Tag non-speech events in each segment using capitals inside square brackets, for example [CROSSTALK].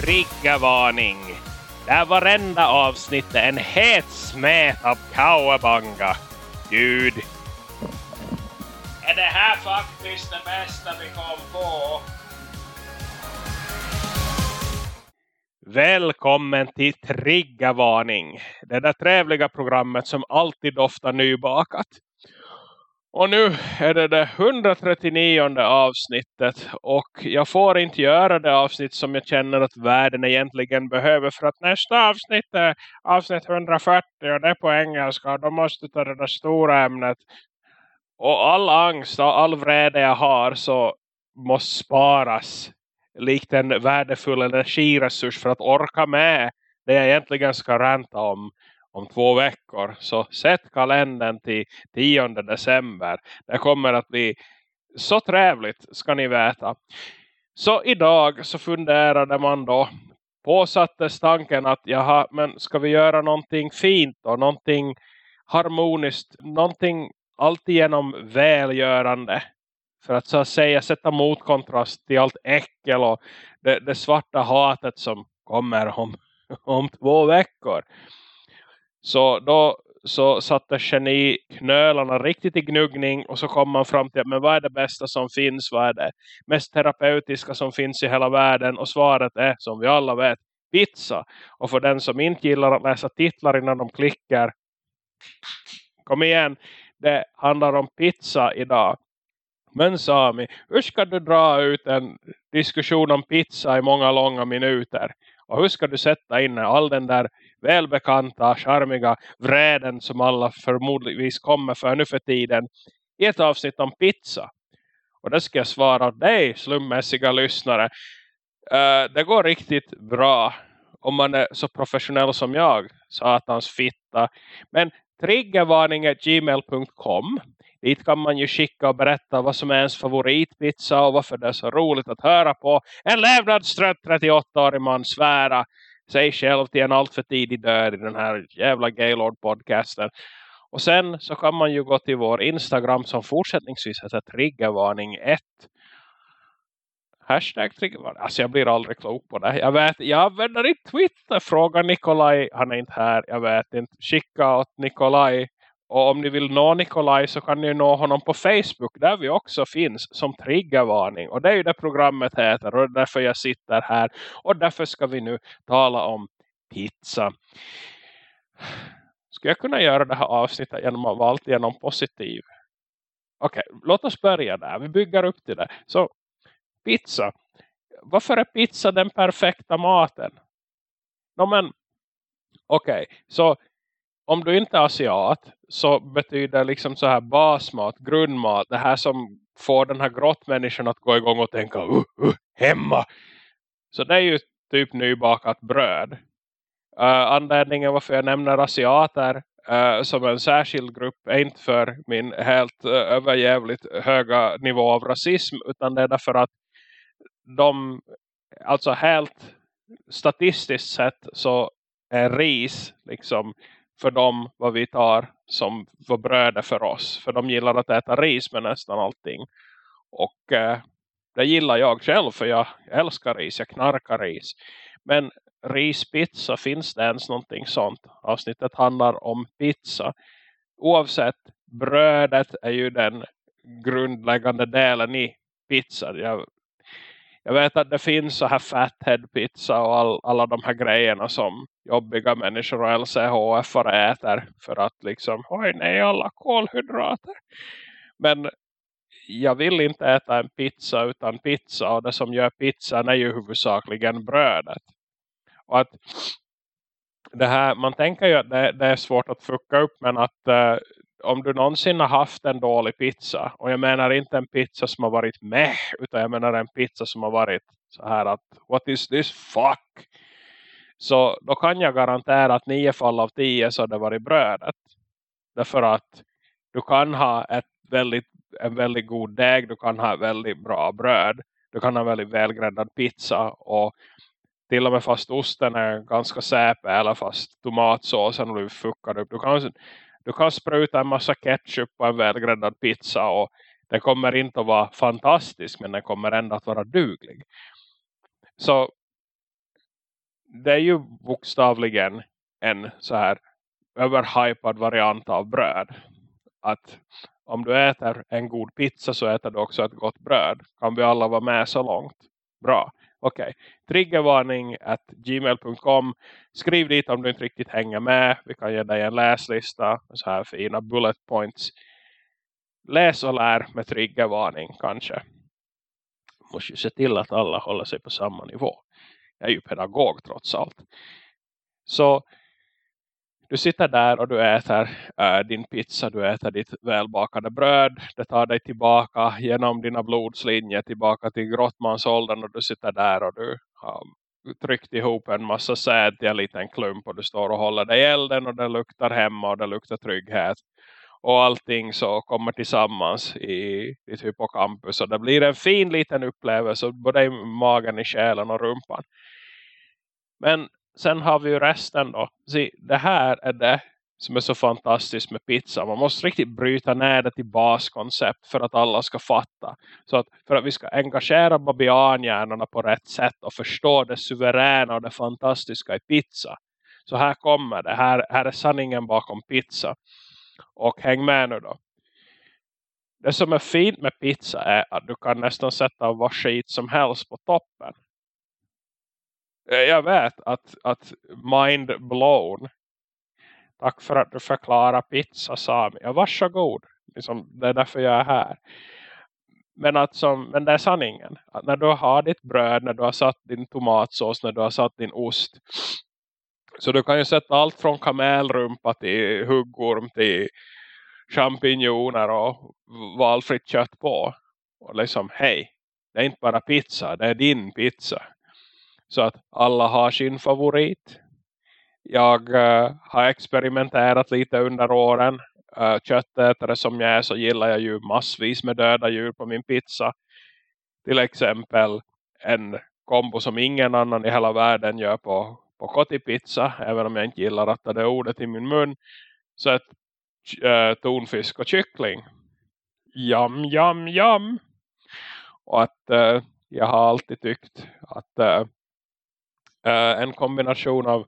triggervarning. Där varenda avsnitt är en het smet av kawabanga. Gud. Är det här faktiskt det bästa vi kom på? Välkommen till Triggervarning. Det där trevliga programmet som alltid doftar nybakat. Och nu är det det 139 avsnittet och jag får inte göra det avsnitt som jag känner att världen egentligen behöver för att nästa avsnitt är avsnitt 140 och det är på engelska och då måste ta det där stora ämnet. Och all angst och all vrede jag har så måste sparas likt en värdefull energiresurs för att orka med det jag egentligen ska ränta om om två veckor. Så sätt kalendern till 10 december. Det kommer att bli så trevligt ska ni veta. Så idag så funderade man då påsattes tanken att jaha, men ska vi göra någonting fint och någonting harmoniskt, någonting alltigenom välgörande för att så att säga sätta motkontrast till allt äckel och det, det svarta hatet som kommer om, om två veckor. Så då så satte geniknölarna riktigt i gnuggning och så kom man fram till men vad är det bästa som finns, vad är det mest terapeutiska som finns i hela världen och svaret är som vi alla vet pizza. Och för den som inte gillar att läsa titlar innan de klickar kom igen, det handlar om pizza idag. Men Sami, hur ska du dra ut en diskussion om pizza i många långa minuter? Och hur ska du sätta in all den där välbekanta, charmiga vräden som alla förmodligen kommer för nu för tiden i ett avsnitt om pizza. Och det ska jag svara dig slummässiga lyssnare. Uh, det går riktigt bra om man är så professionell som jag. Satans fitta. Men triggervarning gmail.com Dit kan man ju skicka och berätta vad som är ens favoritpizza och varför det är så roligt att höra på. En levnadstrött 38-årig man svära sig själv till en alltför tidig död i den här jävla Gaylord-podcasten. Och sen så kan man ju gå till vår Instagram som fortsättningsvis heter Triggervarning1. Hashtag triggervarning. Alltså jag blir aldrig klok på det. Jag vet, jag använder inte Twitter. Fråga Nikolaj. Han är inte här. Jag vet inte. Skicka åt Nikolaj och om ni vill nå Nikolaj så kan ni nå honom på Facebook där vi också finns som triggervarning. Och det är ju det programmet heter och därför jag sitter här. Och därför ska vi nu tala om pizza. Ska jag kunna göra det här avsnittet genom att vara alltigenom positiv? Okej, okay, låt oss börja där. Vi bygger upp till det. Så pizza. Varför är pizza den perfekta maten? No, men okej, okay, så om du inte är asiat så betyder liksom så här basmat, grundmat, det här som får den här grottmänniskan att gå igång och tänka uh, uh, hemma. Så det är ju typ nybakat bröd. Uh, anledningen varför jag nämner asiater uh, som en särskild grupp är inte för min helt uh, överjävligt höga nivå av rasism utan det är därför att de alltså helt statistiskt sett så är ris liksom för dem vad vi tar som vad bröd för oss. För de gillar att äta ris med nästan allting. Och eh, det gillar jag själv för jag älskar ris, jag knarkar ris. Men rispizza, finns det ens någonting sånt? Avsnittet handlar om pizza. Oavsett, brödet är ju den grundläggande delen i pizza. Jag jag vet att det finns så här fathead pizza och all, alla de här grejerna som jobbiga människor och LCHF äter för att liksom, oj nej alla kolhydrater. Men jag vill inte äta en pizza utan pizza och det som gör pizzan är ju huvudsakligen brödet. Och att det här, man tänker ju att det, det är svårt att fucka upp men att eh, om du någonsin har haft en dålig pizza och jag menar inte en pizza som har varit meh utan jag menar en pizza som har varit så här att what is this fuck så då kan jag garantera att nio fall av tio så har det varit brödet därför att du kan ha ett väldigt, en väldigt god deg du kan ha väldigt bra bröd du kan ha väldigt välgräddad pizza och till och med fast osten är ganska säpe eller fast tomatsåsen blir fuckad upp du kan du kan spruta en massa ketchup på en välgräddad pizza och den kommer inte att vara fantastisk men den kommer ändå att vara duglig. Så det är ju bokstavligen en så här överhypad variant av bröd. Att om du äter en god pizza så äter du också ett gott bröd. Kan vi alla vara med så långt? Bra. Okej. Okay. Triggervarning at gmail.com. Skriv dit om du inte riktigt hänger med. Vi kan ge dig en läslista. Så här fina bullet points. Läs och lär med triggervarning kanske. Måste ju se till att alla håller sig på samma nivå. Jag är ju pedagog trots allt. Så du sitter där och du äter äh, din pizza, du äter ditt välbakade bröd. Det tar dig tillbaka genom dina blodslinjer tillbaka till grottmansåldern och du sitter där och du har tryckt ihop en massa säd till en liten klump och du står och håller dig i elden och det luktar hemma och det luktar trygghet. Och allting så kommer tillsammans i ditt typ hippocampus och det blir en fin liten upplevelse både i magen, i själen och rumpan. Men sen har vi ju resten då. Se, det här är det som är så fantastiskt med pizza. Man måste riktigt bryta ner det till baskoncept för att alla ska fatta. Så att för att vi ska engagera babianhjärnorna på rätt sätt och förstå det suveräna och det fantastiska i pizza. Så här kommer det. Här, här är sanningen bakom pizza. Och häng med nu då. Det som är fint med pizza är att du kan nästan sätta vad skit som helst på toppen. Eh, jag vet att, att mind blown. Tack för att du förklarar pizza Sami. Ja, varsågod. Liksom, det är därför jag är här. Men, att som, men det är sanningen. Att när du har ditt bröd, när du har satt din tomatsås, när du har satt din ost. Så du kan ju sätta allt från kamelrumpa till huggorm till champinjoner och valfritt kött på. Och liksom, hej, det är inte bara pizza, det är din pizza. Så att alla har sin favorit. Jag uh, har experimenterat lite under åren. Uh, köttätare som jag är så gillar jag ju massvis med döda djur på min pizza. Till exempel en kombo som ingen annan i hela världen gör på, på kotipizza. Även om jag inte gillar att det ordet i min mun. Så ett äh, tonfisk och kyckling. Jam, jam, jam. Och att äh, jag har alltid tyckt att äh, en kombination av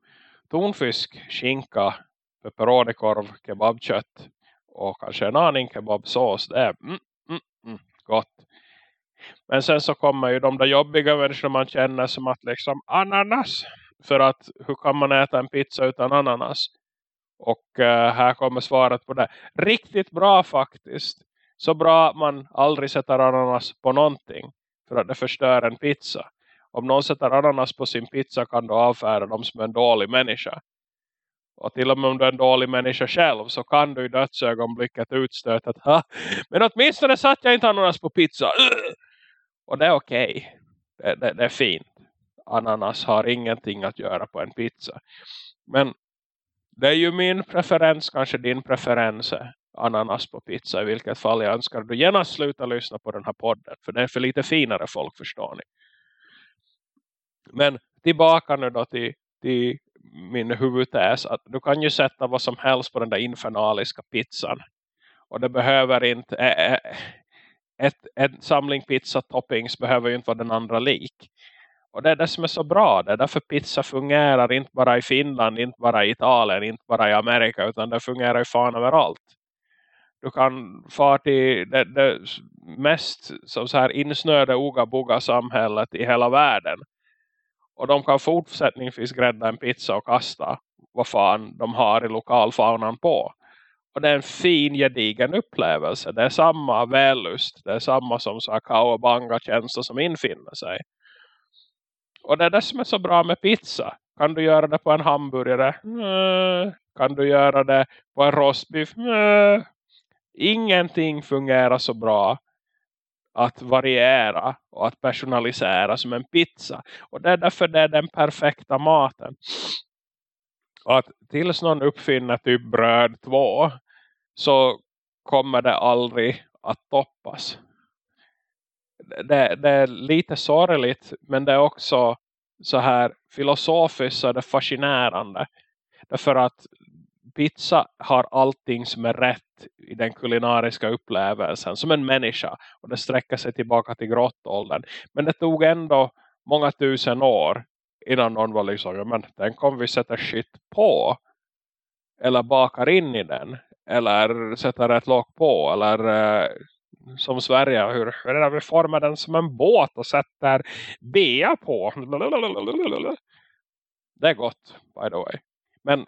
tonfisk, skinka, pepperonikorv, kebabkött och kanske en aning kebabsås. Det är mm, mm, mm, gott. Men sen så kommer ju de där jobbiga människorna man känner som att liksom ananas. För att hur kan man äta en pizza utan ananas? Och uh, här kommer svaret på det. Riktigt bra faktiskt. Så bra att man aldrig sätter ananas på någonting. För att det förstör en pizza om någon sätter ananas på sin pizza kan du avfärda dem som en dålig människa. Och till och med om du är en dålig människa själv så kan du i dödsögonblicket utstöta att men åtminstone satt jag inte ananas på pizza. Och det är okej. Okay. Det, det, det, är fint. Ananas har ingenting att göra på en pizza. Men det är ju min preferens, kanske din preferens ananas på pizza. I vilket fall jag önskar att du gärna sluta lyssna på den här podden. För det är för lite finare folk förstår ni. Men tillbaka nu då till, till min huvudtäs att du kan ju sätta vad som helst på den där infernaliska pizzan. Och det behöver inte ett, ett samling pizza toppings behöver ju inte vara den andra lik. Och det är det som är så bra. Det är därför pizza fungerar inte bara i Finland, inte bara i Italien, inte bara i Amerika. Utan det fungerar ju fan överallt. Du kan fara till det, det mest så här insnöde ogaboga samhället i hela världen. Och de kan fortsättningsvis grädda en pizza och kasta vad fan de har i lokalfaunan på. Och det är en fin gedigen upplevelse. Det är samma vällust. Det är samma som så här kawabanga känsla som infinner sig. Och det är det som är så bra med pizza. Kan du göra det på en hamburgare? Mm. Kan du göra det på en rostbiff? Mm. Ingenting fungerar så bra att variera och att personalisera som en pizza. Och det är därför det är den perfekta maten. Och att tills någon uppfinner typ bröd två så kommer det aldrig att toppas. Det, det är lite sorgligt men det är också så här filosofiskt så är det fascinerande. Därför att pizza har allting som är rätt i den kulinariska upplevelsen som en människa. Och det sträcker sig tillbaka till grottåldern. Men det tog ändå många tusen år innan någon var liksom, ja, men den kommer vi sätta shit på. Eller bakar in i den. Eller sätter ett lock på. Eller eh, som Sverige, hur, hur är det vi formar den som en båt och sätter bea på. Det är gott, by the way. Men,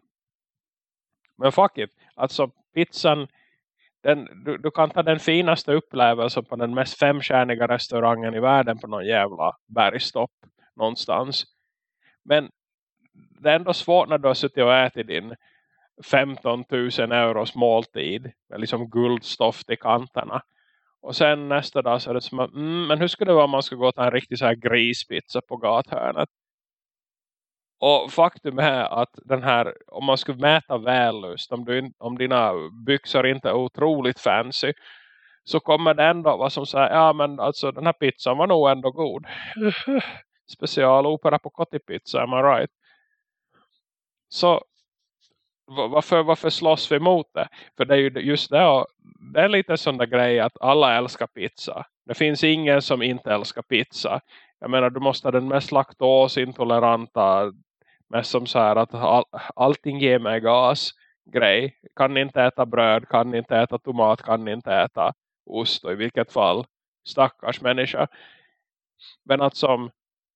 men fuck it. Alltså pizzan, den, du, du, kan ta den finaste upplevelsen på den mest femstjärniga restaurangen i världen på någon jävla bergstopp någonstans. Men det är ändå svårt när du har suttit och ätit din 15 000 euros måltid med liksom guldstoft i kanterna. Och sen nästa dag så är det som att, mm, men hur skulle det vara om man skulle gå till en riktig så här grispizza på gathörnet? Och faktum är att den här, om man skulle mäta vällust, om, du, om dina byxor inte är otroligt fancy, så kommer det ändå vara som säger, ja men alltså den här pizzan var nog ändå god. [LAUGHS] Specialopera på kottipizza, am I right? Så varför, varför slåss vi mot det? För det är ju just det, det är lite sån där grej att alla älskar pizza. Det finns ingen som inte älskar pizza. Jag menar, du måste ha den mest laktosintoleranta, mest som så här att all, allting ger mig gas grej. Kan inte äta bröd, kan inte äta tomat, kan inte äta ost och i vilket fall stackars människa. Men att som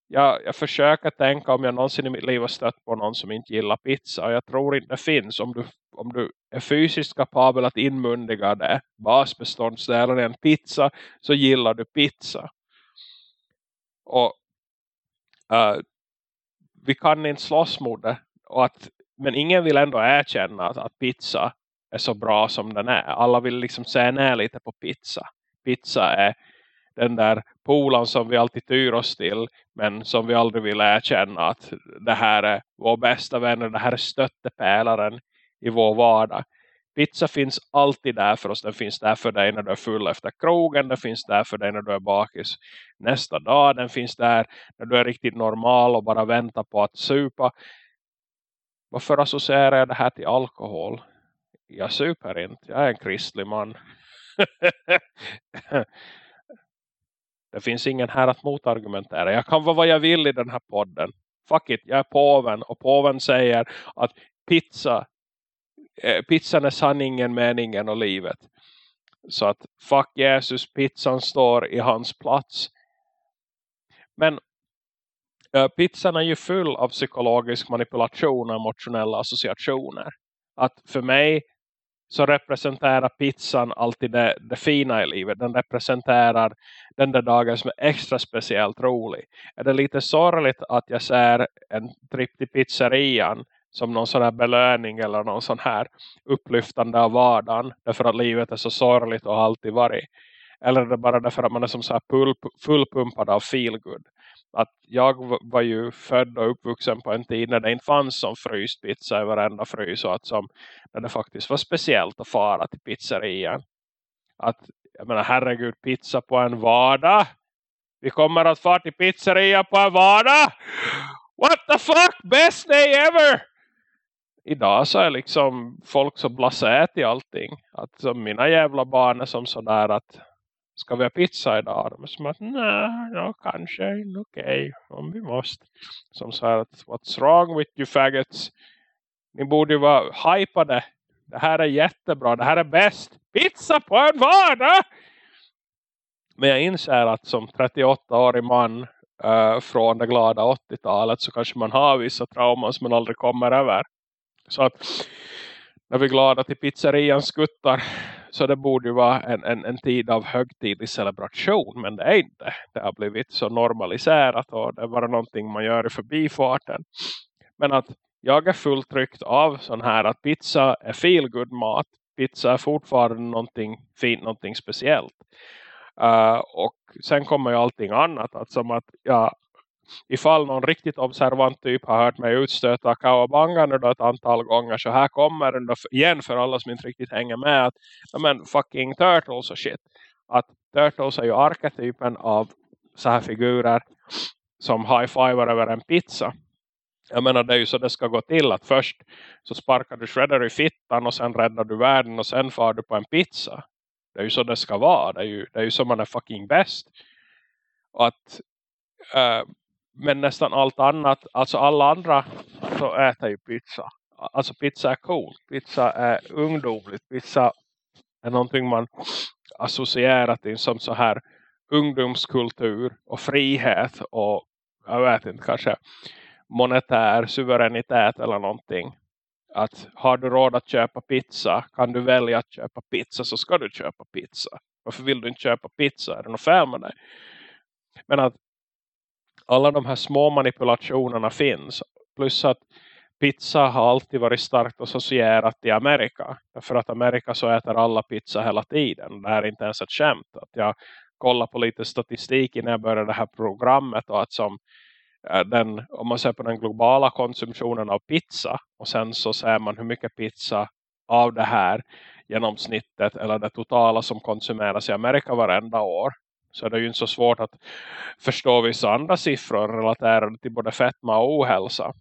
jag, jag försöker tänka om jag någonsin i mitt liv har stött på någon som inte gillar pizza. Och jag tror inte det finns. Om du, om du är fysiskt kapabel att inmundiga det basbeståndsdelen i en pizza så gillar du pizza. Och uh, vi kan inte slåss mot det. Och att, men ingen vill ändå erkänna att, att pizza är så bra som den är. Alla vill liksom säga ner lite på pizza. Pizza är den där polan som vi alltid tyr oss till men som vi aldrig vill erkänna att det här är vår bästa vän och det här är stöttepälaren i vår vardag. Pizza finns alltid där för oss. Den finns där för dig när du är full efter krogen. Den finns där för dig när du är bakis nästa dag. Den finns där när du är riktigt normal och bara väntar på att supa. Varför associerar jag det här till alkohol? Jag super inte. Jag är en kristlig man. [LAUGHS] Det finns ingen här att motargumentera. Jag kan vara vad jag vill i den här podden. Fuck it, jag är påven. Och påven säger att pizza, eh, pizzan är sanningen, meningen och livet. Så att fuck Jesus, pizzan står i hans plats. Men eh, pizzan är ju full av psykologisk manipulation och emotionella associationer. Att för mig så representerar pizzan alltid det, det fina i livet. Den representerar den där dagen som är extra speciellt rolig. Är det lite sorgligt att jag ser en tripp till pizzerian som någon sån här belöning eller någon sån här upplyftande av vardagen därför att livet är så sorgligt och alltid varit. Eller är det bara därför att man är som så här fullpumpad av feelgood att jag var ju född och uppvuxen på en tid när det inte fanns som fryst pizza i varenda frys och att som, när det faktiskt var speciellt att fara till pizzerian. Att, jag menar herregud, pizza på en vardag. Vi kommer att fara till pizzeria på en vardag. What the fuck? Best day ever! Idag så är liksom folk så blasät i allting. Att som mina jävla barn är som sådär att ska vi ha pizza idag? De är som att, nej, no, kanske, okej, okay, om vi måste. Som så här, what's wrong with you faggots? Ni borde ju vara hypade. Det här är jättebra, det här är bäst. Pizza på en vardag! Eh? Men jag inser att som 38-årig man uh, från det glada 80-talet så kanske man har vissa trauman som man aldrig kommer över. Så att när vi är glada till pizzerian skuttar så det borde ju vara en, en, en tid av högtidlig celebration. Men det är inte. Det har blivit så normaliserat och det är bara någonting man gör i förbifarten. Men att jag är fullt tryckt av sån här att pizza är feel good mat. Pizza är fortfarande någonting fint, någonting speciellt. Uh, och sen kommer ju allting annat. Att som att jag ifall någon riktigt observant typ har hört mig utstöta Kawabanga nu då ett antal gånger så här kommer den då igen för alla som inte riktigt hänger med att men fucking Turtles och shit. Att Turtles är ju arketypen av så här figurer som high-fivar över en pizza. Jag menar det är ju så det ska gå till att först så sparkar du Shredder i fittan och sen räddar du världen och sen far du på en pizza. Det är ju så det ska vara. Det är ju, det är ju så man är fucking bäst. Och att eh, men nästan allt annat, alltså alla andra så äter ju pizza. Alltså pizza är coolt, pizza är ungdomligt, pizza är någonting man associerar till som så här ungdomskultur och frihet och jag vet inte, kanske monetär suveränitet eller någonting. Att har du råd att köpa pizza, kan du välja att köpa pizza så ska du köpa pizza. Varför vill du inte köpa pizza? Är det något fel med dig? Men att alla de här små manipulationerna finns. Plus att pizza har alltid varit starkt associerat i Amerika. För att Amerika så äter alla pizza hela tiden. Det här är inte ens ett skämt. Att jag kollar på lite statistik innan jag började det här programmet. Och att som eh, den, om man ser på den globala konsumtionen av pizza. Och sen så ser man hur mycket pizza av det här genomsnittet. Eller det totala som konsumeras i Amerika varenda år. Så det är ju inte så svårt att förstå vissa andra siffror relaterade till både fetma och ohälsa.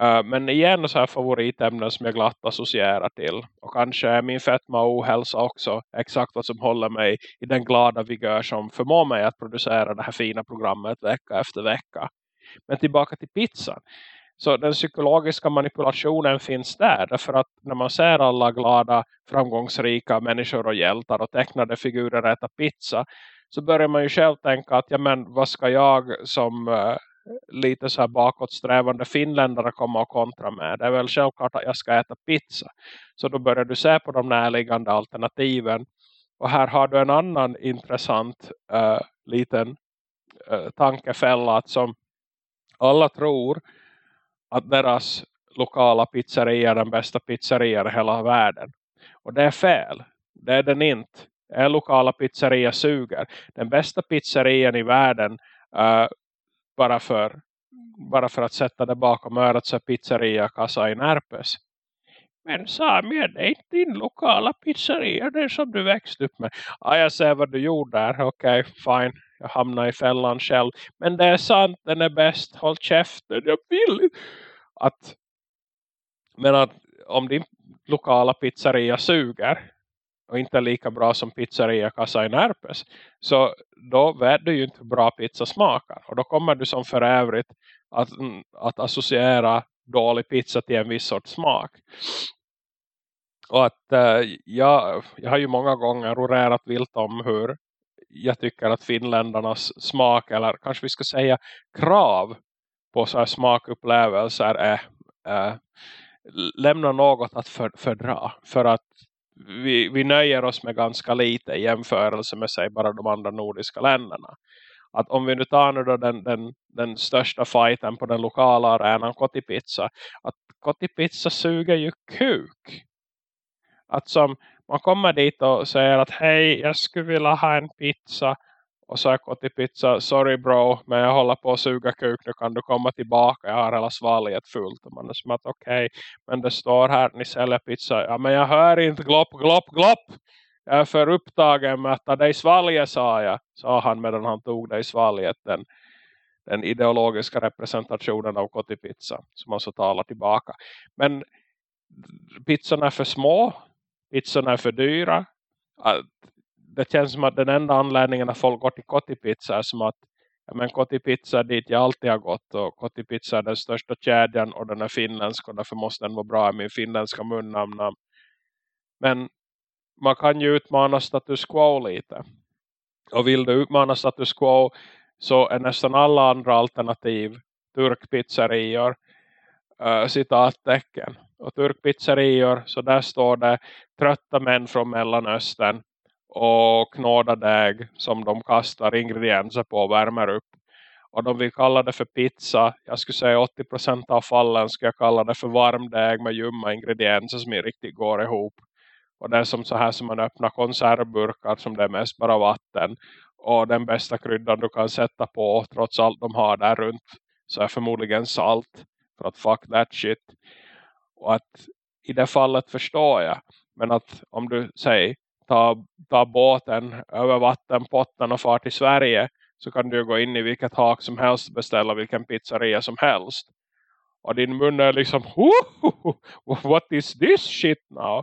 Eh, men igen så här favoritämnen som jag glatt associerar till. Och kanske är min fetma och ohälsa också exakt vad som håller mig i den glada vigör som förmår mig att producera det här fina programmet vecka efter vecka. Men tillbaka till pizzan. Så den psykologiska manipulationen finns där. Därför att när man ser alla glada, framgångsrika människor och hjältar och tecknade figurer äta pizza. Så börjar man ju själv tänka att ja men vad ska jag som uh, lite så här bakåtsträvande finländare komma och kontra med. Det är väl självklart att jag ska äta pizza. Så då börjar du se på de närliggande alternativen. Och här har du en annan intressant uh, liten uh, tankefälla att som alla tror att deras lokala pizzeria är den bästa pizzerian i hela världen. Och det är fel. Det är den inte. Är lokala pizzeria suger. Den bästa pizzerian i världen uh, bara för bara för att sätta det bakom örat så pizzeria kassa i Närpes. Men Samia, det är inte din lokala pizzeria det som du växte upp med. Ja, jag ser vad du gjorde där. Okej, okay, fine. Jag hamnar i fällan själv. Men det är sant, den är bäst. Håll käften, jag vill att Men att om din lokala pizzeria suger och inte lika bra som pizzeria Casa i Närpes. Så då vet du ju inte hur bra pizza smakar. Och då kommer du som för övrigt att, mm, att associera dålig pizza till en viss sorts smak. Och att äh, jag, jag har ju många gånger orerat vilt om hur jag tycker att finländarnas smak eller kanske vi ska säga krav på så här smakupplevelser är, äh, lämnar något att för, fördra. För att vi, vi nöjer oss med ganska lite i jämförelse med sig bara de andra nordiska länderna. Att om vi nu tar nu då den, den, den största fighten på den lokala arenan Kotipizza. Att Kotipizza suger ju kuk. Att som man kommer dit och säger att hej jag skulle vilja ha en pizza. Och så jag till pizza, sorry bro, men jag håller på att suga kuk, nu kan du komma tillbaka, jag har hela svalget fullt. Och man är som att okej, okay, men det står här, ni säljer pizza. Ja men jag hör inte glopp, glopp, glopp. Jag är för upptagen med att ta dig svalget, sa jag. Sa han medan han tog dig svalget, den, den ideologiska representationen av kotipizza. Som alltså talar tillbaka. Men pizzorna är för små, pizzorna är för dyra det känns som att den enda anledningen att folk går till Kotipizza är som att ja, men Kotipizza är dit jag alltid har gått och Kotipizza är den största kedjan och den är finländsk och därför måste den vara bra i min finländska munnamn. Men man kan ju utmana status quo lite. Och vill du utmana status quo så är nästan alla andra alternativ turkpizzerior äh, citattecken. Och turkpizzerior så där står det trötta män från Mellanöstern och knåda däg som de kastar ingredienser på och värmer upp. Och de vill kalla det för pizza. Jag skulle säga 80% av fallen ska jag kalla det för varm däg med ljumma ingredienser som inte riktigt går ihop. Och det är som så här som man öppnar konservburkar som det är mest bara vatten. Och den bästa kryddan du kan sätta på trots allt de har där runt så är förmodligen salt. För att fuck that shit. Och att i det fallet förstår jag. Men att om du säger ta, ta båten över vattenpotten och far till Sverige så kan du gå in i vilket hak som helst och beställa vilken pizzeria som helst. Och din mun är liksom what is this shit now?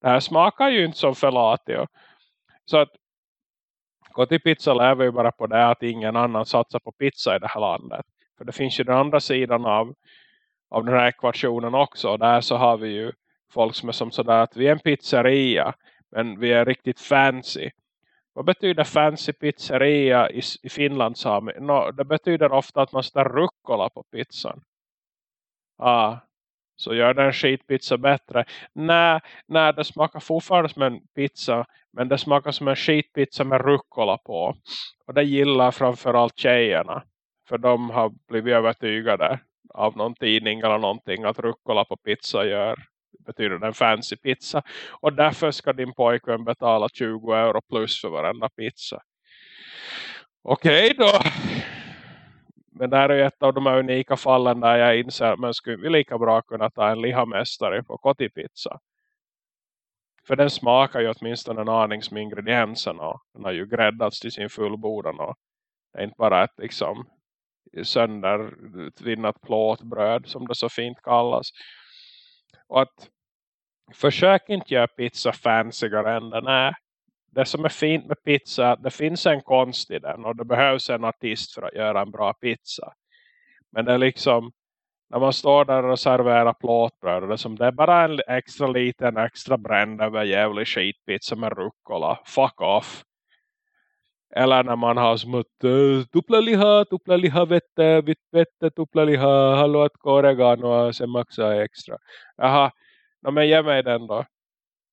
Det här smakar ju inte som fellatio. Så att gå till pizza lever ju bara på det att ingen annan satsar på pizza i det här landet. För det finns ju den andra sidan av, av den här ekvationen också. Där så har vi ju folk som är som sådär att vi är en pizzeria. Men vi är riktigt fancy. Vad betyder fancy pizzeria i, i Finland? Sami? No, det betyder ofta att man ställer rucola på pizzan. Ah, så gör den skitpizza bättre. Nej, nej, det smakar fortfarande som en pizza. Men det smakar som en skitpizza med rucola på. Och det gillar framförallt tjejerna. För de har blivit övertygade av någon tidning eller någonting att rucola på pizza gör betyder en fancy pizza. Och därför ska din pojkvän betala 20 euro plus för varenda pizza. Okej okay då. Men det här är ett av de här unika fallen där jag inser att man skulle lika bra kunna ta en lihamästare på kotipizza. För den smakar ju åtminstone en aning som ingredienserna. Den har ju gräddats till sin fullbordan. Och det är inte bara ett liksom söndertvinnat plåtbröd som det så fint kallas. Och att försök inte göra pizza fancyare än den är. Det som är fint med pizza är att det finns en konst i den och det behövs en artist för att göra en bra pizza. Men det är liksom när man står där och serverar plåtbröd. Det är, som, det är bara en extra liten extra bränd över jävlig skitpizza med rucola. Fuck off. Eller när man har som att eh, uh, tupla liha, tupla liha vette, vitt vette, tupla liha, haluat oregano, sen maxa extra. Jaha, no, men ge mig den då.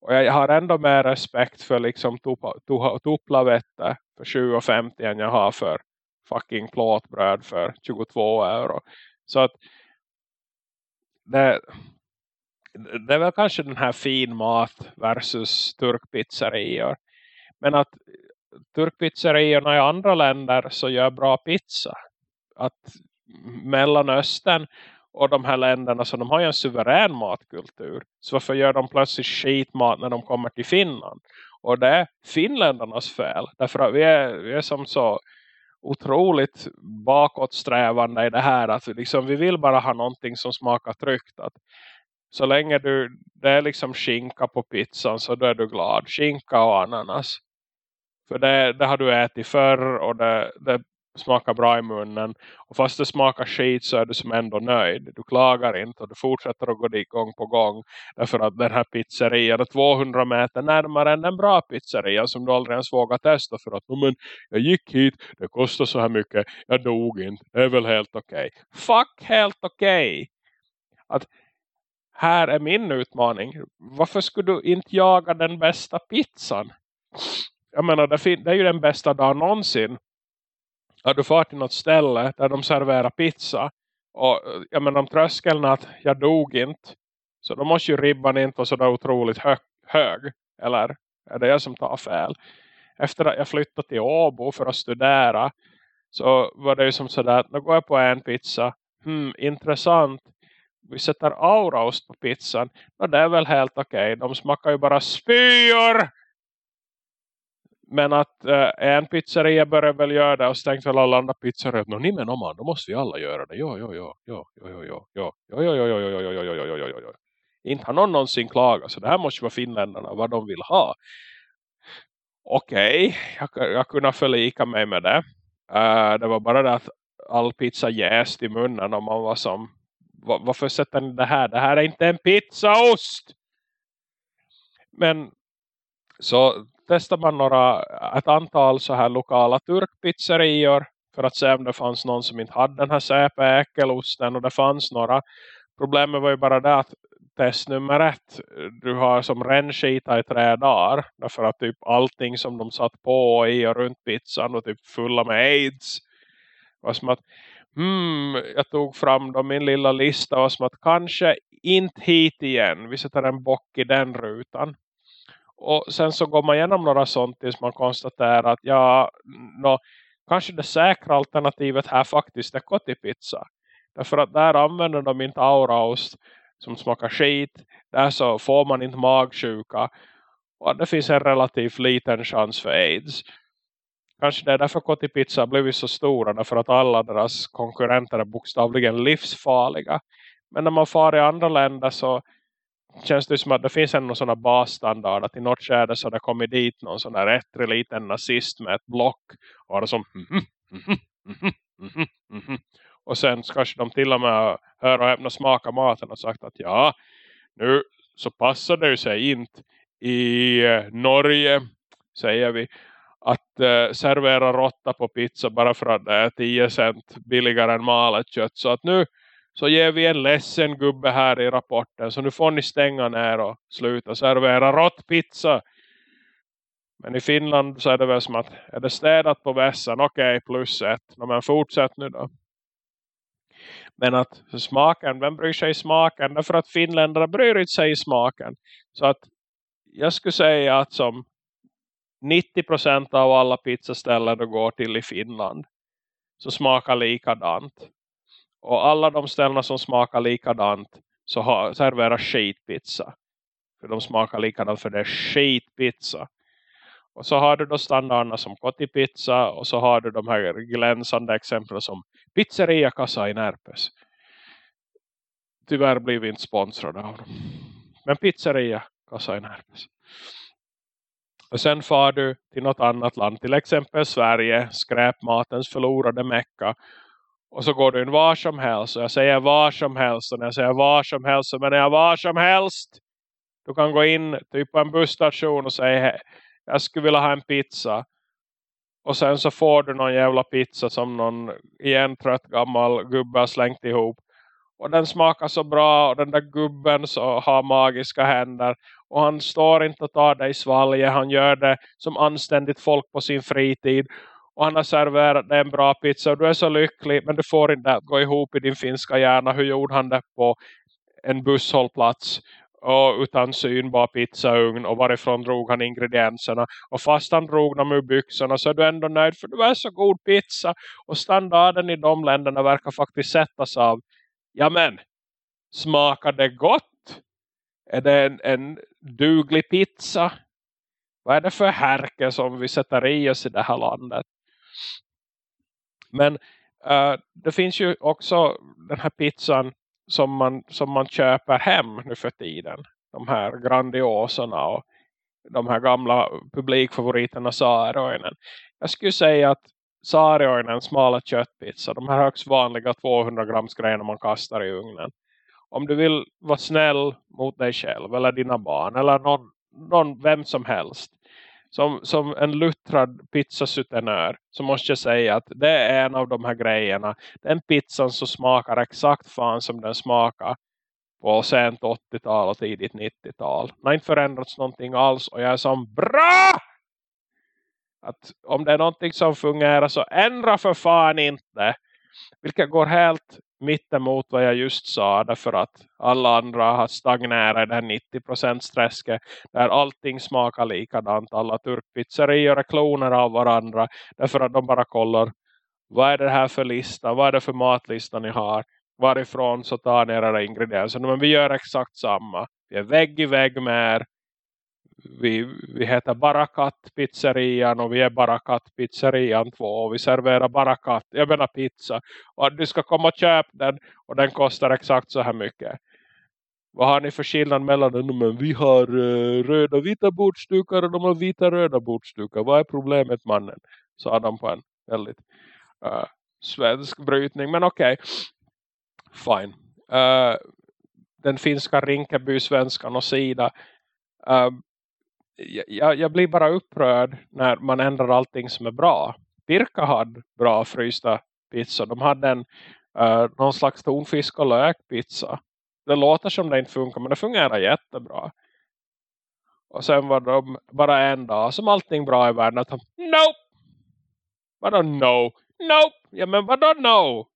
Och jag har ändå mer respekt för liksom Tuplavetta för 7,50 än jag har för fucking plåtbröd för 22 euro. Så att det, det är väl kanske den här fin mat versus turkpizzerior. Men att turkpizzerierna i andra länder så gör bra pizza. Att Mellanöstern och de här länderna så de har ju en suverän matkultur. Så varför gör de plötsligt skitmat när de kommer till Finland? Och det är finländarnas fel. Därför att vi är, vi är som så otroligt bakåtsträvande i det här. Att vi, liksom, vi vill bara ha någonting som smakar tryggt. Att så länge du, det är liksom skinka på pizzan så då är du glad. Skinka och ananas. För det, det har du ätit förr och det, det smakar bra i munnen. Och fast det smakar skit så är du som ändå nöjd. Du klagar inte och du fortsätter att gå dit gång på gång. Därför att den här pizzerian är 200 meter närmare än en bra pizzeria som du aldrig ens vågar testa. För att men, jag gick hit, det kostar så här mycket, jag dog inte. Det är väl helt okej. Okay. Fuck helt okej! Okay. Att här är min utmaning. Varför skulle du inte jaga den bästa pizzan? Jag menar, det, det är ju den bästa dagen någonsin när du far till något ställe där de serverar pizza? Och jag menar om tröskeln att jag dog inte så då måste ju ribban inte vara sådär otroligt hö hög eller är det jag som tar fel? Efter att jag flyttade till Åbo för att studera så var det ju som sådär att nu går jag på en pizza. Hmm, intressant. Vi sätter auraost på pizzan. Och det är väl helt okej. Okay. de smakar ju bara spyor! Men att äh, en pizzeria börjar väl göra det och stängt väl alla andra pizzerior. Nå, ni men om då måste vi alla göra det. Jo, jo, jo, jo, jo, jo, jo, jo, jo, jo, jo, jo, jo, jo, jo, jo, jo, jo. Inte har någon någonsin klagat. Så det här måste vara finländarna vad de vill ha. Okej, okay, jag, jag kunde förlika mig med det. Uh, det var bara det att all pizza jäst i munnen och man var som varför sätter ni det här? Det här är inte en pizzaost! Men så testade man några, ett antal så här lokala turkpizzerior för att se om det fanns någon som inte hade den här Säpäkelosten. och det fanns några. Problemet var ju bara det att test nummer ett, du har som renskita i tre dagar. Därför att typ allting som de satt på i och runt pizzan och typ fulla med aids. Var som att hmm, jag tog fram då min lilla lista. Och som att kanske inte hit igen, vi sätter en bock i den rutan och sen så går man igenom några sånt tills man konstaterar att ja, no, kanske det säkra alternativet här faktiskt är kotipizza. Därför att där använder de inte auraost som smakar skit. Där så får man inte magsjuka. Och det finns en relativt liten chans för aids. Kanske det är därför kotipizza har blivit så stora. Därför att alla deras konkurrenter är bokstavligen livsfarliga. Men när man far i andra länder så känns det som att det finns en sån här basstandard att i något skärde så har det kommit dit någon sån där ettrig liten nazist med ett block och det som mhm, mhm, mhm, Och sen kanske de till och med hör och öppna smaka maten och sagt att ja, nu så passar det ju sig inte i eh, Norge säger vi att eh, servera råtta på pizza bara för att det är 10 cent billigare än malet kött. Så att nu så ger vi en ledsen gubbe här i rapporten. Så nu får ni stänga ner och sluta servera rått pizza. Men i Finland så är det väl som att är det städat på vässan? Okej, okay, plus ett. Men fortsätt nu då. Men att smaken, vem bryr sig i smaken? Därför att finländare bryr inte sig i smaken. Så att jag skulle säga att som 90% av alla pizzaställen du går till i Finland så smakar likadant. Och alla de ställena som smakar likadant så har, serverar skitpizza. För de smakar likadant för det är skitpizza. Och så har du då standarderna som kottipizza. Och så har du de här glänsande exemplen som pizzeria Casa i Närpes. Tyvärr blir vi inte sponsrade av dem. Men pizzeria Casa i Närpes. Och sen far du till något annat land. Till exempel Sverige. Skräpmatens förlorade mecka. Och så går du in var som helst. Och jag säger var som helst. Och när jag säger var som helst. Så menar jag var som helst. Du kan gå in typ på en busstation och säga. Jag skulle vilja ha en pizza. Och sen så får du någon jävla pizza som någon igen trött gammal gubbe har slängt ihop. Och den smakar så bra och den där gubben så har magiska händer. Och han står inte och tar dig i svalje. Han gör det som anständigt folk på sin fritid. Och han har serverat dig en bra pizza och du är så lycklig. Men du får inte gå ihop i din finska hjärna. Hur gjorde han det på en busshållplats? och utan synbar pizzaugn och varifrån drog han ingredienserna och fast han drog dem ur byxorna så är du ändå nöjd för du är så god pizza och standarden i de länderna verkar faktiskt sättas av ja men, smakar det gott? Är det en, en duglig pizza? Vad är det för härke som vi sätter i oss i det här landet? Men uh, det finns ju också den här pizzan som man, som man köper hem nu för tiden. De här grandioserna och de här gamla publikfavoriterna Saarioinen. Jag skulle säga att Saarioinen, smala köttpizza, de här högst vanliga 200 grams grejerna man kastar i ugnen. Om du vill vara snäll mot dig själv eller dina barn eller någon, någon vem som helst som, som en luttrad pizzasutenör så måste jag säga att det är en av de här grejerna. Den pizzan som smakar exakt fan som den smakar på sent 80-tal och tidigt 90-tal. Den har inte förändrats någonting alls och jag är som bra! Att om det är någonting som fungerar så ändra för fan inte. Vilket går helt mittemot vad jag just sa. Därför att alla andra har stagnerat i den 90% sträsket. Där allting smakar likadant. Alla turkpizzerior är kloner av varandra. Därför att de bara kollar. Vad är det här för lista? Vad är det för matlista ni har? Varifrån så tar ni era ingredienser? Men vi gör exakt samma. Vi är vägg i vägg med er vi, vi heter Barakat pizzerian och vi är Barakat pizzerian 2 och vi serverar Barakat, jag menar pizza och du ska komma och köpa den och den kostar exakt så här mycket vad har ni för skillnad mellan den? Men vi har uh, röda vita bordstukar och de har vita röda bordstukar. Vad är problemet mannen? Sa de på en väldigt uh, svensk brytning. Men okej, okay. fine. Uh, den finska Rinkeby-svenskan och sida. Uh, jag, jag blir bara upprörd när man ändrar allting som är bra. Birka hade bra frysta pizza. De hade en uh, någon slags tonfisk och lökpizza. Det låter som det inte funkar men det fungerar jättebra. Och sen var de bara en dag som allting bra i världen. Att de, nope! Vadå no? Nope! Ja men vadå no?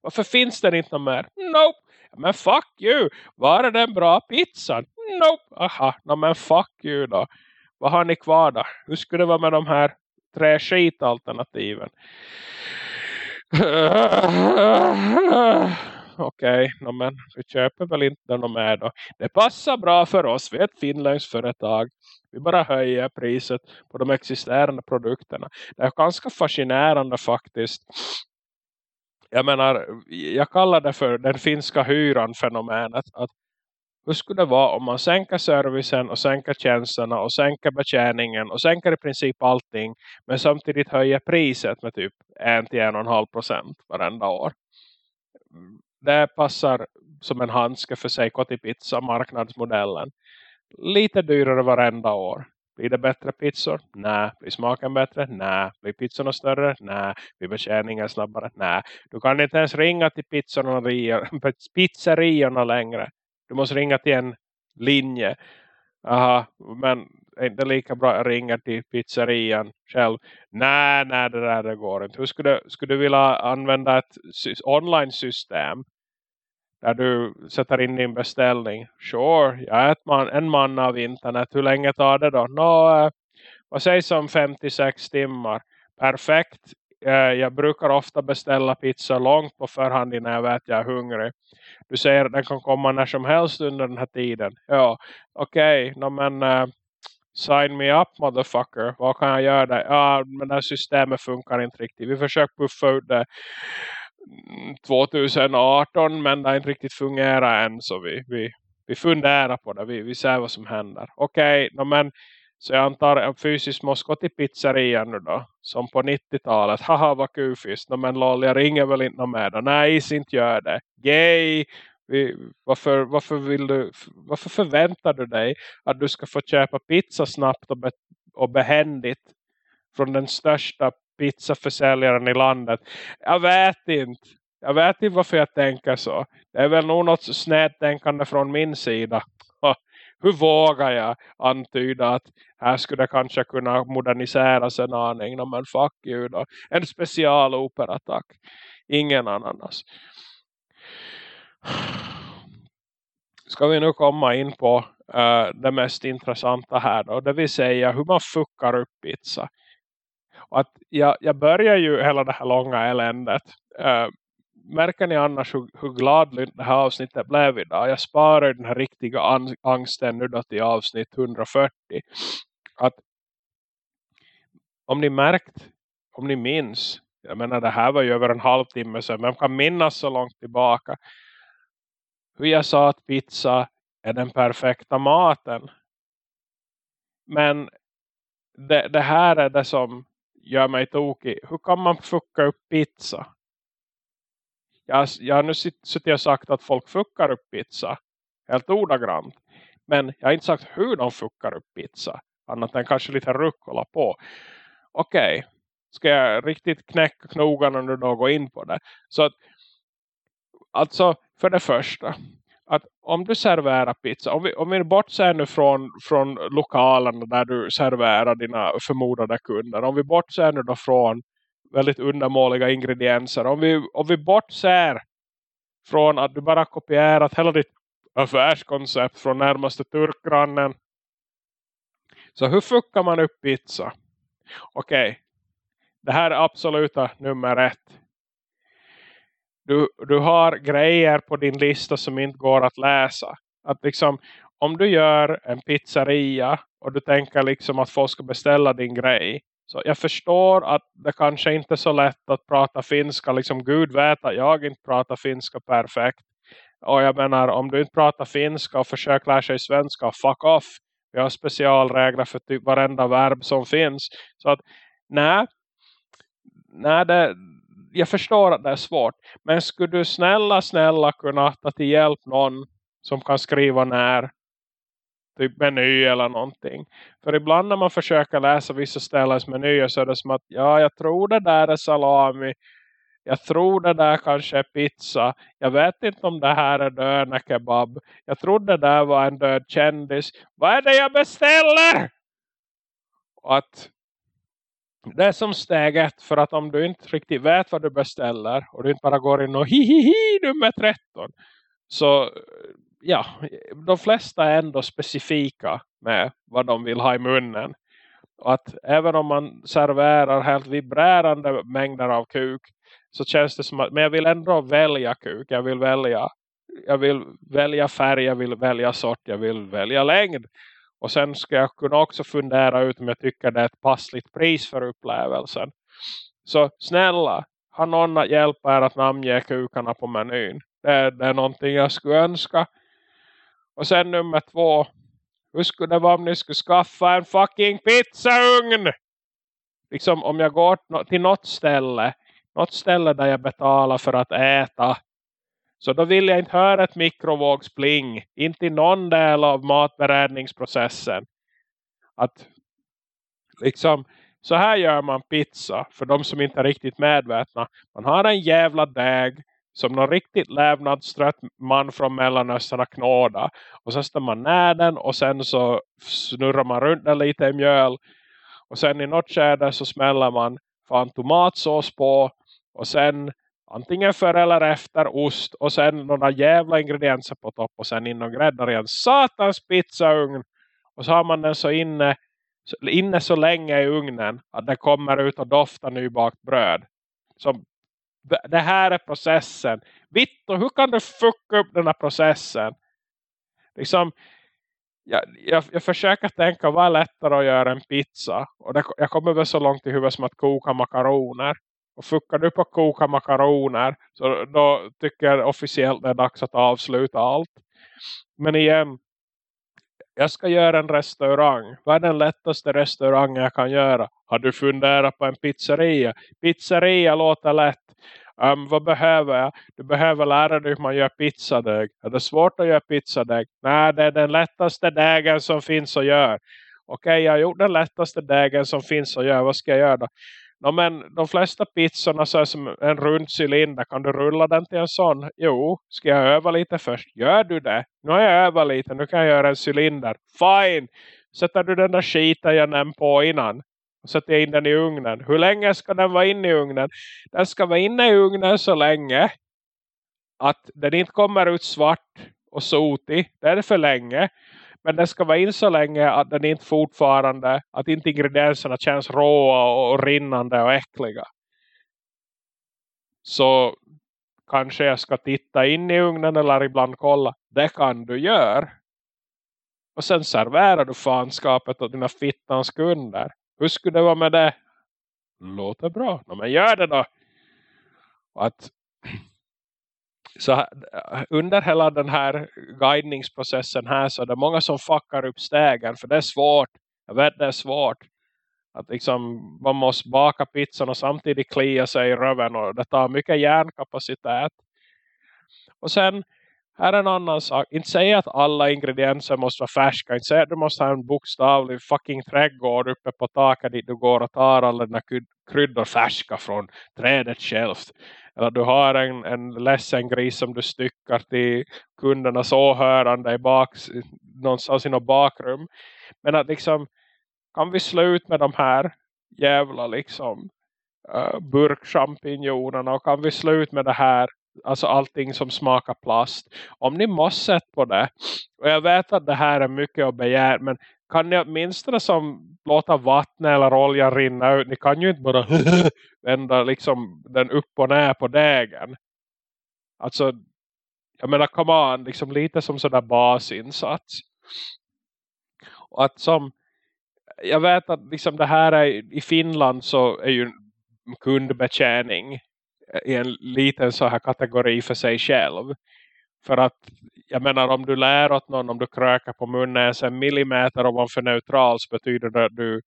Varför finns det inte mer? Nope! Ja, men fuck you! Var är den bra pizzan? Nope! Aha, no, men fuck you då vad har ni kvar då? Hur skulle det vara med de här tre skitalternativen? Okej, okay, men vi köper väl inte de här då. Det passar bra för oss. Vi är ett finländskt företag. Vi bara höjer priset på de existerande produkterna. Det är ganska fascinerande faktiskt. Jag menar, jag kallar det för den finska hyran fenomenet. Att hur skulle det vara om man sänker servicen och sänker tjänsterna och sänker betjäningen och sänker i princip allting men samtidigt höjer priset med typ 1-1,5 procent varenda år. det passar som en handske för sig pizza marknadsmodellen. Lite dyrare varenda år. Blir det bättre pizzor? Nej. Blir smaken bättre? Nej. Blir pizzorna större? Nej. Blir betjäningen snabbare? Nej. Du kan inte ens ringa till [LAUGHS] pizzeriorna längre. Du måste ringa till en linje. Aha, men är inte lika bra att ringa till pizzerian själv. Nej, nej det där det går inte. Hur skulle, du, skulle du vilja använda ett online-system där du sätter in din beställning? Sure, jag är man, en man av internet. Hur länge tar det då? Nå, eh, vad sägs om 56 timmar? Perfekt. Eh, jag brukar ofta beställa pizza långt på förhand innan jag vet att jag är hungrig. Du säger att den kan komma när som helst under den här tiden. Ja, okej. Okay. No, men uh, sign me up motherfucker. Vad kan jag göra där? Ja, men det här systemet funkar inte riktigt. Vi försöker puffa ut det mm, 2018 men det har inte riktigt fungerat än. Så vi, vi, vi funderar på det. Vi, vi ser vad som händer. Okej, okay, no, men så jag antar att fysiskt måste gå till pizzerian nu då. Som på 90-talet. Haha vad kufiskt. No, men lol, jag ringer väl inte med då. Nej, inte gör det. Yay! Vi, varför, varför, vill du, varför förväntar du dig att du ska få köpa pizza snabbt och, be, och behändigt från den största pizzaförsäljaren i landet? Jag vet inte. Jag vet inte varför jag tänker så. Det är väl nog något snedtänkande från min sida hur vågar jag antyda att här skulle det kanske kunna moderniseras en aning. No, men fuck you då. En specialopera, tack. Ingen ananas. Ska vi nu komma in på uh, det mest intressanta här då. Det vill säga hur man fuckar upp pizza. Och att jag, jag börjar ju hela det här långa eländet uh, märker ni annars hur, hur glad det här avsnittet blev idag? Jag sparar den här riktiga angsten nu då till avsnitt 140. Att om ni märkt, om ni minns, jag menar det här var ju över en halvtimme sedan, men kan minnas så långt tillbaka. Hur jag sa att pizza är den perfekta maten. Men det, det här är det som gör mig tokig. Hur kan man fucka upp pizza? Jag, jag har nu suttit och sagt att folk fuckar upp pizza. Helt ordagrant. Men jag har inte sagt hur de fuckar upp pizza. Annat än kanske lite ruckola på. Okej. Okay. Ska jag riktigt knäcka knogarna nu då och gå in på det. Så att. Alltså för det första. Att om du serverar pizza. Om vi, om vi bortser nu från, från lokalen där du serverar dina förmodade kunder. Om vi bortser nu då från väldigt undermåliga ingredienser. Om vi, om vi bortser från att du bara kopierat hela ditt affärskoncept från närmaste turkgrannen. Så hur fuckar man upp pizza? Okej, okay. det här är absoluta nummer ett. Du, du har grejer på din lista som inte går att läsa. Att liksom, om du gör en pizzeria och du tänker liksom att folk ska beställa din grej. Så jag förstår att det kanske inte är så lätt att prata finska. Liksom Gud vet att jag inte pratar finska perfekt. Och jag menar, om du inte pratar finska och försöker lära sig svenska, fuck off. Vi har specialregler för typ varenda verb som finns. Så att, nej. Nej, det, jag förstår att det är svårt. Men skulle du snälla, snälla kunna ta till hjälp någon som kan skriva när typ meny eller någonting. För ibland när man försöker läsa vissa ställens menyer så är det som att ja, jag tror det där är salami. Jag tror det där kanske är pizza. Jag vet inte om det här är döna kebab. Jag trodde det där var en död kändis. Vad är det jag beställer? Och att det är som steg ett för att om du inte riktigt vet vad du beställer och du inte bara går in och hihihi nummer 13 så ja, de flesta är ändå specifika med vad de vill ha i munnen. Och att även om man serverar helt vibrerande mängder av kuk så känns det som att men jag vill ändå välja kuk. Jag vill välja jag vill välja färg, jag vill välja sort, jag vill välja längd. Och sen ska jag kunna också fundera ut om jag tycker det är ett passligt pris för upplevelsen. Så snälla, har någon att hjälpa er att namnge kukarna på menyn. Det, det är någonting jag skulle önska. Och sen nummer två. Hur skulle det vara om ni skulle skaffa en fucking pizzaugn? Liksom om jag går till något ställe. Något ställe där jag betalar för att äta. Så då vill jag inte höra ett mikrovågspling. Inte i någon del av matberedningsprocessen. Att liksom så här gör man pizza. För de som inte är riktigt medvetna. Man har en jävla deg som någon riktigt lävnadstrött man från Mellanöstern har knåda. Och sen ställer man ner den och sen så snurrar man runt den lite i mjöl. Och sen i något skede så smäller man fan tomatsås på. Och sen antingen för eller efter ost. Och sen några jävla ingredienser på topp. Och sen in och gräddar i en Satans pizzaugn. Och så har man den så inne, inne så länge i ugnen. Att det kommer ut och doftar nybakt bröd. Som det här är processen. Vitto, hur kan du fucka upp den här processen? Liksom, jag, jag, jag försöker tänka vad är lättare att göra en pizza. Och det, jag kommer väl så långt i huvudet som att koka makaroner. Och fuckar du på att koka makaroner så då tycker jag officiellt det är dags att avsluta allt. Men igen, jag ska göra en restaurang. Vad är den lättaste restaurangen jag kan göra? Har du funderat på en pizzeria? Pizzeria låter lätt. Um, vad behöver jag? Du behöver lära dig hur man gör pizzadeg. Är det svårt att göra pizzadeg? Nej, det är den lättaste degen som finns att göra. Okej, okay, jag har gjort den lättaste degen som finns att göra. Vad ska jag göra då? No, men de flesta pizzorna så är som en rund cylinder. Kan du rulla den till en sån? Jo, ska jag öva lite först? Gör du det? Nu har jag övat lite. Nu kan jag göra en cylinder. Fine! Sätter du den där skiten jag nämnde på innan? Och sätter jag in den i ugnen. Hur länge ska den vara inne i ugnen? Den ska vara inne i ugnen så länge att den inte kommer ut svart och sotig. Det är för länge. Men den ska vara in så länge att den inte fortfarande, att inte ingredienserna känns råa och rinnande och äckliga. Så kanske jag ska titta in i ugnen eller ibland kolla. Det kan du göra. Och sen serverar du fanskapet åt dina fittans kunder. Hur skulle det vara med det? Låter bra. No, men gör det då. att [CLEARS THROAT] så under hela den här guidningsprocessen här så är det många som fuckar upp stegen för det är svårt. Jag vet det är svårt. Att liksom man måste baka pizzan och samtidigt klia sig i röven och det tar mycket hjärnkapacitet. Och sen här är en annan sak. Inte säga att alla ingredienser måste vara färska. Inte säga att du måste ha en bokstavlig fucking trädgård uppe på taket dit du går och tar alla dina kryddor färska från trädet självt. Eller du har en, en ledsen gris som du styckar till kundernas åhörande i bak, någonstans i något bakrum. Men att liksom, kan vi sluta med de här jävla liksom uh, burkchampinjonerna och kan vi sluta med det här alltså allting som smakar plast. Om ni måste sett på det. Och jag vet att det här är mycket att begära. Men kan ni åtminstone som låta vatten eller olja rinna ut. Ni kan ju inte bara [LAUGHS] vända liksom den upp och ner på degen. Alltså, jag menar, come on, liksom lite som sådär basinsats. Och att som, jag vet att liksom det här är, i Finland så är ju kundbetjäning i en liten så här kategori för sig själv. För att, jag menar om du lär åt någon, om du krökar på munnen en millimeter ovanför neutral så betyder det att du,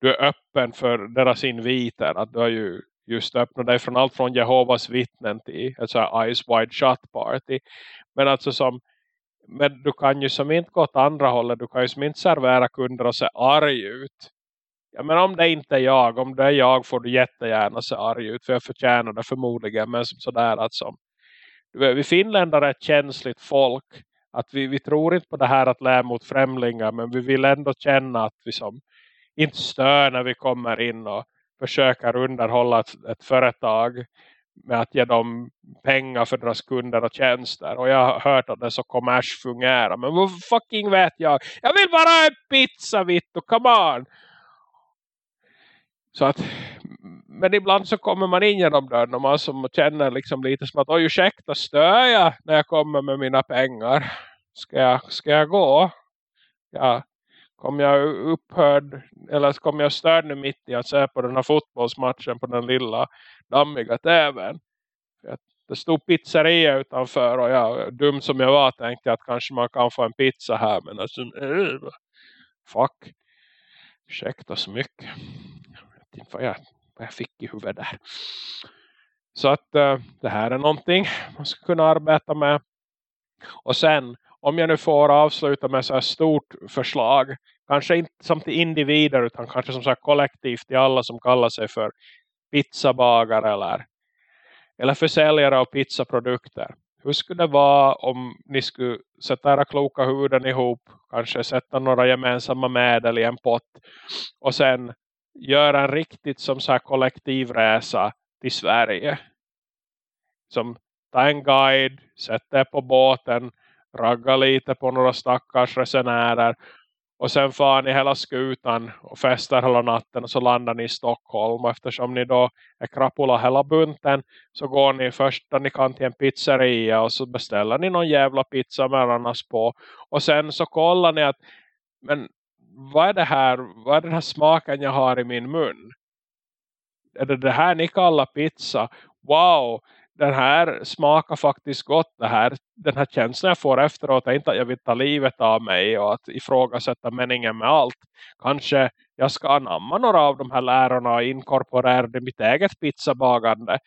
du är öppen för deras inviter. Att du har ju just öppnat dig från allt från Jehovas vittnen till ett så här Eyes Wide Shut party. Men alltså som, men du kan ju som inte gå åt andra hållet. Du kan ju som inte servera kunder och se arg ut. Ja, men om det inte är jag, om det är jag får du jättegärna se arg ut. För jag förtjänar det förmodligen. Men sådär att som, vi finländare är ett känsligt folk. Att vi, vi tror inte på det här att lära mot främlingar. Men vi vill ändå känna att vi som inte stör när vi kommer in och försöker underhålla ett, ett företag med att ge dem pengar för deras kunder och tjänster. Och jag har hört att det så kommers fungerar. Men vad fucking vet jag? Jag vill bara ha en pizza, Vittu, come on! Så att, men ibland så kommer man in genom dörren och man som känner liksom lite som att oj ursäkta stör jag när jag kommer med mina pengar. Ska jag, ska jag gå? Ja, kommer jag upphörd eller kommer jag störd nu mitt i att se på den här fotbollsmatchen på den lilla dammiga tvn. Det stod pizzeria utanför och jag, dum som jag var tänkte jag att kanske man kan få en pizza här men alltså, eh, fuck. Ursäkta så mycket vad jag, vad jag fick i huvudet där. Så att uh, det här är någonting man ska kunna arbeta med. Och sen, om jag nu får avsluta med så här stort förslag. Kanske inte som till individer utan kanske som så kollektivt till alla som kallar sig för pizzabagare eller, eller försäljare av pizzaprodukter. Hur skulle det vara om ni skulle sätta era kloka huvuden ihop. Kanske sätta några gemensamma medel i en pott. Och sen göra en riktigt som så här kollektivresa till Sverige. Som ta en guide, sätta er på båten, ragga lite på några stackars resenärer och sen far ni hela skutan och festar hela natten och så landar ni i Stockholm. Och eftersom ni då är krapula hela bunten så går ni först när ni kan till en pizzeria och så beställer ni någon jävla pizza med annars på. Och sen så kollar ni att men vad är det här, vad är den här smaken jag har i min mun? Är det det här ni kallar pizza? Wow, den här smakar faktiskt gott. Det här, den här känslan jag får efteråt är inte att jag vill ta livet av mig och att ifrågasätta meningen med allt. Kanske jag ska anamma några av de här lärarna och inkorporera det i mitt eget pizzabagande.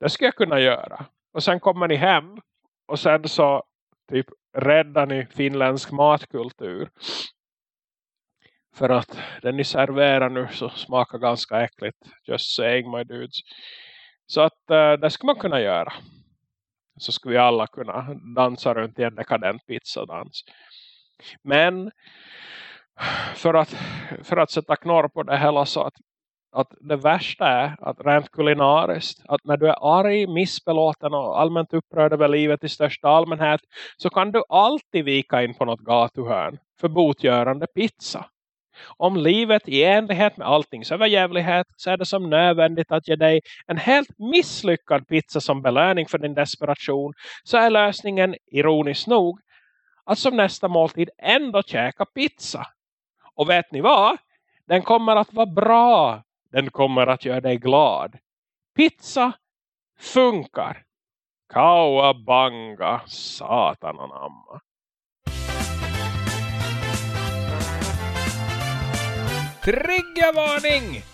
Det ska jag kunna göra. Och sen kommer ni hem och sen så typ räddar ni finländsk matkultur. För att den ni serverar nu så smakar ganska äckligt. Just saying my dudes. Så att uh, det skulle man kunna göra. Så skulle vi alla kunna dansa runt i en dekadent pizzadans. Men för att, för att sätta knorr på det hela så att, att det värsta är att rent kulinariskt att när du är arg, missbelåten och allmänt upprörd över livet i största allmänhet så kan du alltid vika in på något gatuhörn för botgörande pizza. Om livet i enlighet med alltings överjävlighet så är det som nödvändigt att ge dig en helt misslyckad pizza som belöning för din desperation så är lösningen, ironiskt nog, att som nästa måltid ändå käka pizza. Och vet ni vad? Den kommer att vara bra. Den kommer att göra dig glad. Pizza funkar. Kawabanga, satan anamma. Triggervarning!